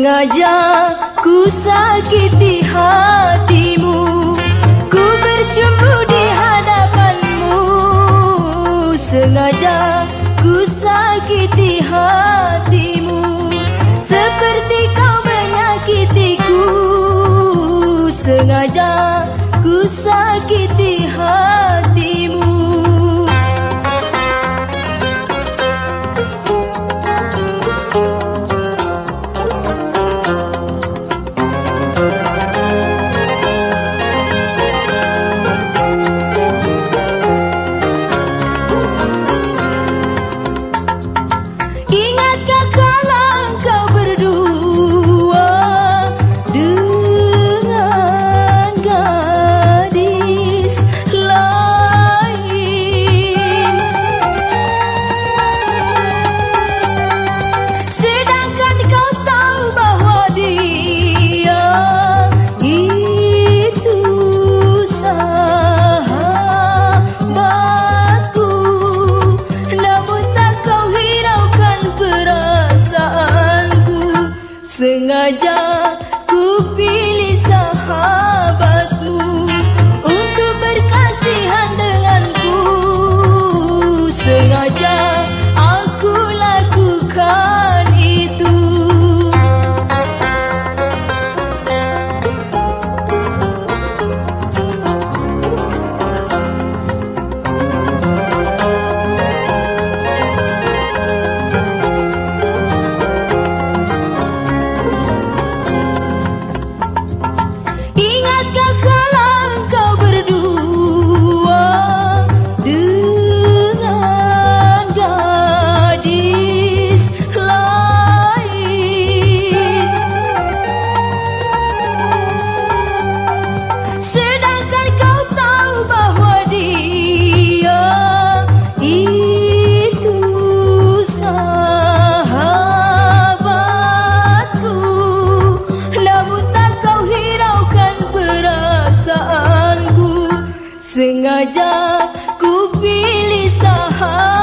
Sengaja ku sakiti hatimu. Ku bercumbu di hadapanmu. Sengaja ku sakiti hatimu. Seperti kau menyakitiku. Sengaja ku sakiti hatimu King 是我家。Sengaja ku pilih sahabat